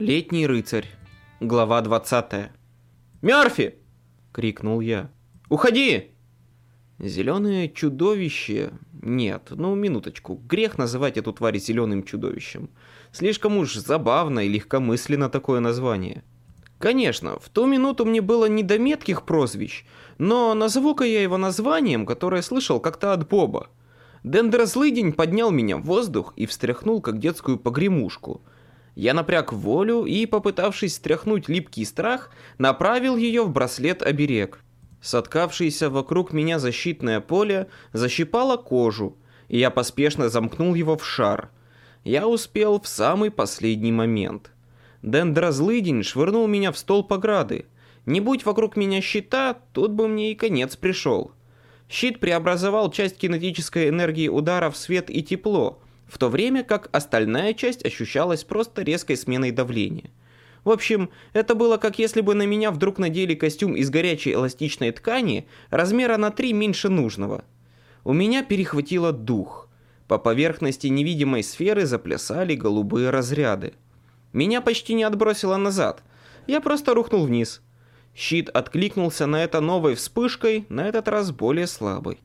Летний рыцарь. Глава 20. «Мёрфи!» — крикнул я. «Уходи!» Зеленое чудовище... Нет, ну минуточку. Грех называть эту тварь зеленым чудовищем. Слишком уж забавно и легкомысленно такое название. Конечно, в ту минуту мне было не до метких прозвищ, но назову-ка я его названием, которое слышал как-то от Боба. Дендрозлыдень поднял меня в воздух и встряхнул, как детскую погремушку — я напряг волю и, попытавшись стряхнуть липкий страх, направил ее в браслет-оберег. Соткавшееся вокруг меня защитное поле защипало кожу, и я поспешно замкнул его в шар. Я успел в самый последний момент. Дендразлыдень швырнул меня в стол пограды. Не будь вокруг меня щита, тут бы мне и конец пришел. Щит преобразовал часть кинетической энергии удара в свет и тепло, в то время как остальная часть ощущалась просто резкой сменой давления. В общем, это было как если бы на меня вдруг надели костюм из горячей эластичной ткани размера на 3 меньше нужного. У меня перехватило дух. По поверхности невидимой сферы заплясали голубые разряды. Меня почти не отбросило назад. Я просто рухнул вниз. Щит откликнулся на это новой вспышкой, на этот раз более слабой.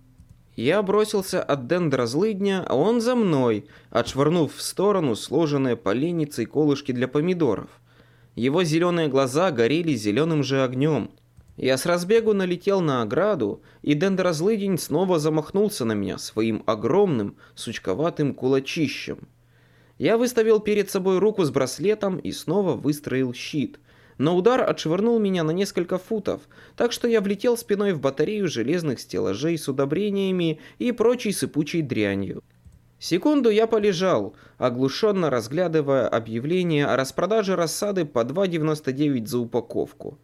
Я бросился от дендра злыдня, а он за мной, отшвырнув в сторону сложенные поленницей колышки для помидоров. Его зеленые глаза горели зеленым же огнем. Я с разбегу налетел на ограду, и дендразлыдень снова замахнулся на меня своим огромным, сучковатым кулачищем. Я выставил перед собой руку с браслетом и снова выстроил щит – но удар отшвырнул меня на несколько футов, так что я влетел спиной в батарею железных стеллажей с удобрениями и прочей сыпучей дрянью. Секунду я полежал, оглушенно разглядывая объявление о распродаже рассады по 2,99 за упаковку.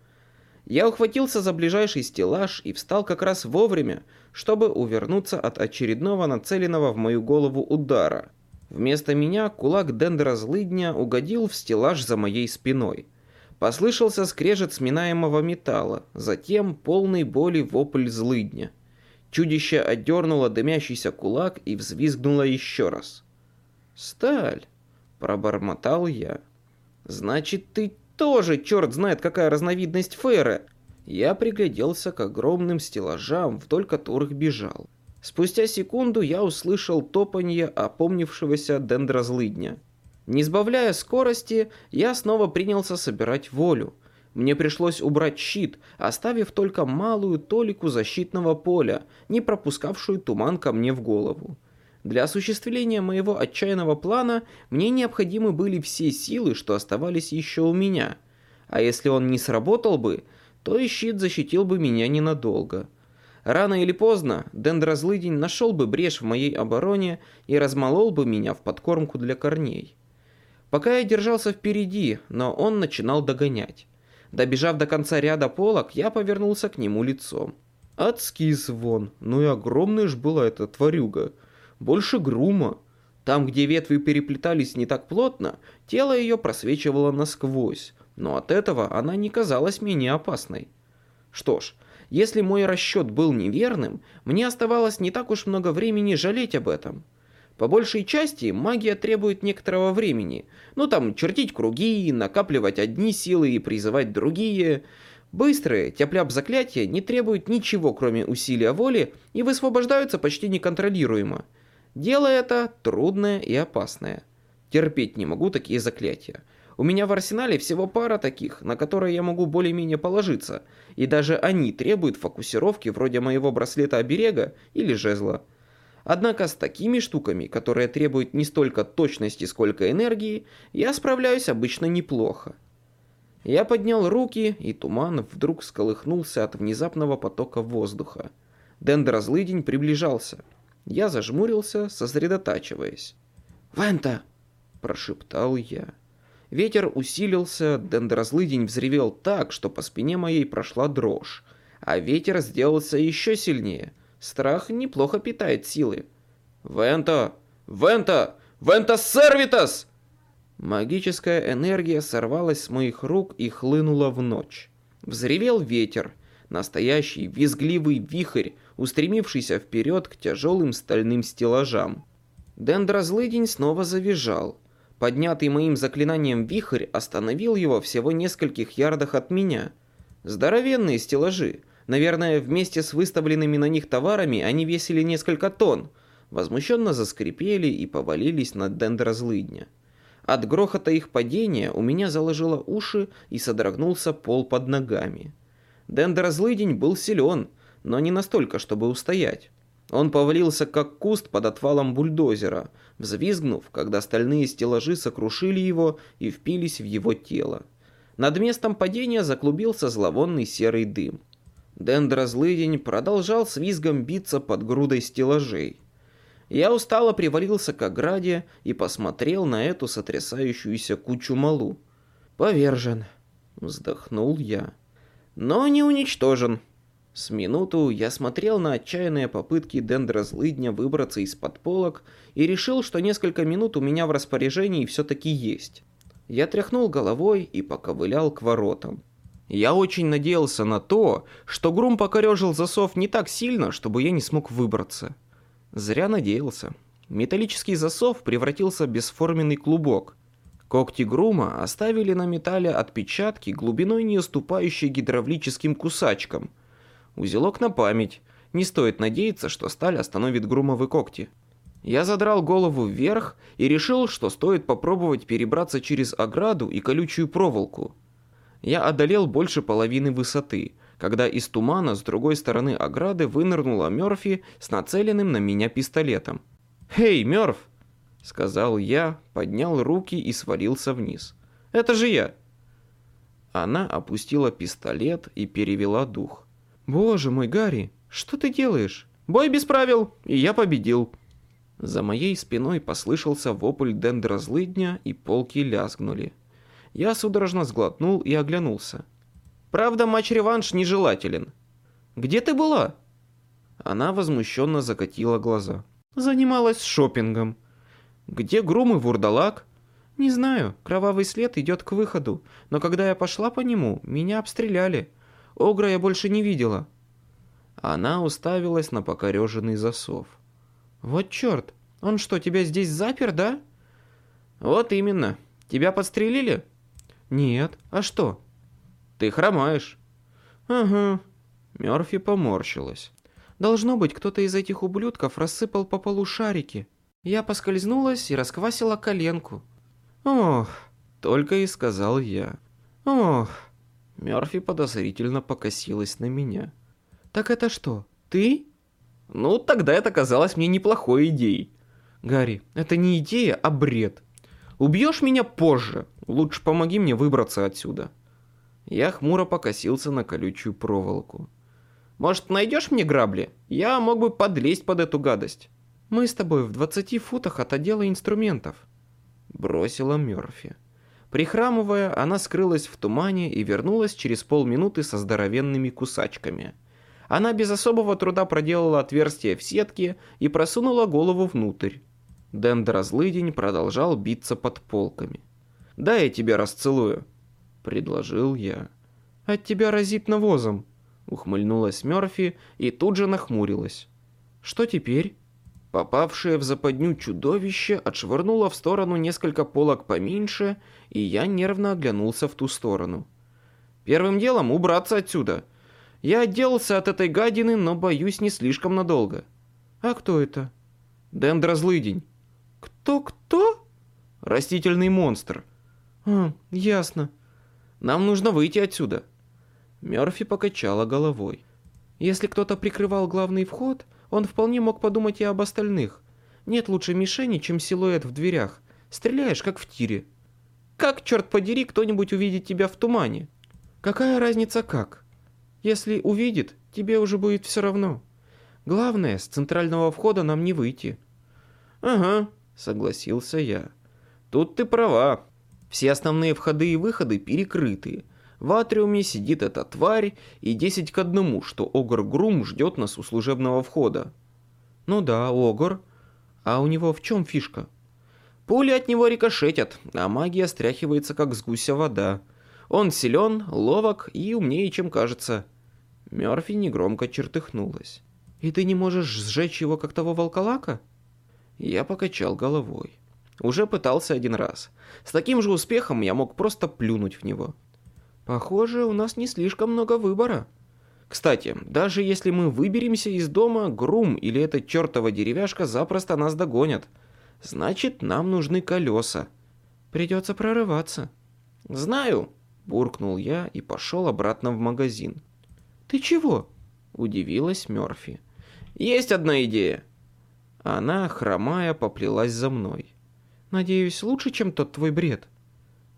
Я ухватился за ближайший стеллаж и встал как раз вовремя, чтобы увернуться от очередного нацеленного в мою голову удара. Вместо меня кулак дендера злыдня угодил в стеллаж за моей спиной. Послышался скрежет сминаемого металла, затем полный боли вопль злыдня. Чудище отдернуло дымящийся кулак и взвизгнуло еще раз. «Сталь!» — пробормотал я. «Значит, ты тоже, черт знает, какая разновидность фейра!» Я пригляделся к огромным стеллажам, вдоль которых бежал. Спустя секунду я услышал топанье опомнившегося дендрозлыдня. Не сбавляя скорости, я снова принялся собирать волю. Мне пришлось убрать щит, оставив только малую толику защитного поля, не пропускавшую туман ко мне в голову. Для осуществления моего отчаянного плана мне необходимы были все силы, что оставались еще у меня. А если он не сработал бы, то и щит защитил бы меня ненадолго. Рано или поздно дендрозлыдень нашел бы брешь в моей обороне и размолол бы меня в подкормку для корней. Пока я держался впереди, но он начинал догонять. Добежав до конца ряда полок, я повернулся к нему лицом. Адский звон, ну и огромная ж была эта тварюга. Больше грума. Там, где ветви переплетались не так плотно, тело ее просвечивало насквозь, но от этого она не казалась менее опасной. Что ж, если мой расчет был неверным, мне оставалось не так уж много времени жалеть об этом. По большей части магия требует некоторого времени. Ну там, чертить круги, накапливать одни силы и призывать другие. Быстрые, тяп заклятия не требуют ничего, кроме усилия воли, и высвобождаются почти неконтролируемо. Дело это трудное и опасное. Терпеть не могу такие заклятия. У меня в арсенале всего пара таких, на которые я могу более-менее положиться, и даже они требуют фокусировки вроде моего браслета-оберега или жезла. Однако с такими штуками, которые требуют не столько точности, сколько энергии, я справляюсь обычно неплохо. Я поднял руки, и туман вдруг сколыхнулся от внезапного потока воздуха. Дендрозлыдень приближался. Я зажмурился, сосредотачиваясь. «Вента!» – прошептал я. Ветер усилился, дендрозлыдень взревел так, что по спине моей прошла дрожь, а ветер сделался еще сильнее – Страх неплохо питает силы. «Венто! Венто! Венто сервитас!» Магическая энергия сорвалась с моих рук и хлынула в ночь. Взревел ветер, настоящий визгливый вихрь, устремившийся вперед к тяжелым стальным стеллажам. Дендрозлыдень снова завизжал. Поднятый моим заклинанием вихрь остановил его всего нескольких ярдах от меня. Здоровенные стеллажи. Наверное, вместе с выставленными на них товарами они весили несколько тонн. Возмущенно заскрипели и повалились на дендрозлыдня. От грохота их падения у меня заложило уши и содрогнулся пол под ногами. Дендрозлыдень был силен, но не настолько, чтобы устоять. Он повалился, как куст под отвалом бульдозера, взвизгнув, когда стальные стеллажи сокрушили его и впились в его тело. Над местом падения заклубился зловонный серый дым. Дендрозлыдень продолжал с визгом биться под грудой стеллажей. Я устало привалился к ограде и посмотрел на эту сотрясающуюся кучу малу. «Повержен», — вздохнул я. «Но не уничтожен». С минуту я смотрел на отчаянные попытки дендрозлыдня выбраться из-под полок и решил, что несколько минут у меня в распоряжении все-таки есть. Я тряхнул головой и поковылял к воротам. Я очень надеялся на то, что Грум покорежил засов не так сильно, чтобы я не смог выбраться. Зря надеялся. Металлический засов превратился в бесформенный клубок. Когти Грума оставили на металле отпечатки глубиной не уступающей гидравлическим кусачкам. Узелок на память. Не стоит надеяться, что сталь остановит Грумовы когти. Я задрал голову вверх и решил, что стоит попробовать перебраться через ограду и колючую проволоку. Я одолел больше половины высоты – когда из тумана с другой стороны ограды вынырнула Мёрфи с нацеленным на меня пистолетом. «Эй, Мёрф!» — сказал я, поднял руки и свалился вниз. «Это же я!» Она опустила пистолет и перевела дух. «Боже мой, Гарри, что ты делаешь? Бой без правил, и я победил!» За моей спиной послышался вопль дендрозлыдня, и полки лязгнули. Я судорожно сглотнул и оглянулся. Правда, матч-реванш нежелателен. Где ты была?» Она возмущенно закатила глаза. «Занималась шопингом». «Где Грум и Вурдалак?» «Не знаю. Кровавый след идет к выходу. Но когда я пошла по нему, меня обстреляли. Огра я больше не видела». Она уставилась на покореженный засов. «Вот черт! Он что, тебя здесь запер, да?» «Вот именно. Тебя подстрелили?» «Нет. А что?» Ты хромаешь. Ага. Мёрфи поморщилась. Должно быть, кто-то из этих ублюдков рассыпал по полу шарики. Я поскользнулась и расквасила коленку. Ох, только и сказал я. Ох. Мёрфи подозрительно покосилась на меня. Так это что, ты? Ну, тогда это казалось мне неплохой идеей. Гарри, это не идея, а бред. Убьешь меня позже. Лучше помоги мне выбраться отсюда. Я хмуро покосился на колючую проволоку. «Может, найдешь мне грабли? Я мог бы подлезть под эту гадость». «Мы с тобой в двадцати футах от отдела инструментов», — бросила Мёрфи. Прихрамывая, она скрылась в тумане и вернулась через полминуты со здоровенными кусачками. Она без особого труда проделала отверстие в сетке и просунула голову внутрь. Дендразлыдень продолжал биться под полками. «Дай я тебя расцелую», предложил я. «От тебя разит навозом», — ухмыльнулась Мёрфи и тут же нахмурилась. «Что теперь?» Попавшее в западню чудовище отшвырнуло в сторону несколько полок поменьше, и я нервно оглянулся в ту сторону. «Первым делом убраться отсюда. Я отделался от этой гадины, но боюсь не слишком надолго». «А кто это?» «Дендрозлыдень». «Растительный монстр». «А, ясно. Нам нужно выйти отсюда». Мёрфи покачала головой. «Если кто-то прикрывал главный вход, он вполне мог подумать и об остальных. Нет лучше мишени, чем силуэт в дверях. Стреляешь, как в тире. Как, черт подери, кто-нибудь увидит тебя в тумане? Какая разница как? Если увидит, тебе уже будет все равно. Главное, с центрального входа нам не выйти». «Ага», — согласился я. «Тут ты права. Все основные входы и выходы перекрыты. В атриуме сидит эта тварь и 10 к одному, что Огр Грум ждет нас у служебного входа. Ну да, Огр. А у него в чем фишка? Пули от него рикошетят, а магия стряхивается как с гуся вода. Он силен, ловок и умнее, чем кажется. Мёрфи негромко чертыхнулась. «И ты не можешь сжечь его, как того волколака?» Я покачал головой. Уже пытался один раз. С таким же успехом я мог просто плюнуть в него. Похоже, у нас не слишком много выбора. Кстати, даже если мы выберемся из дома, Грум или эта чертова деревяшка запросто нас догонят. Значит, нам нужны колеса. Придется прорываться. Знаю, буркнул я и пошел обратно в магазин. Ты чего? Удивилась Мерфи. Есть одна идея. Она, хромая, поплелась за мной. Надеюсь, лучше, чем тот твой бред.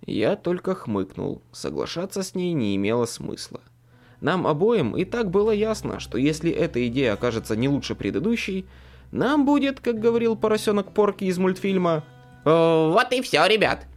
Я только хмыкнул. Соглашаться с ней не имело смысла. Нам обоим и так было ясно, что если эта идея окажется не лучше предыдущей, нам будет, как говорил поросенок Порки из мультфильма, «Вот и все, ребят.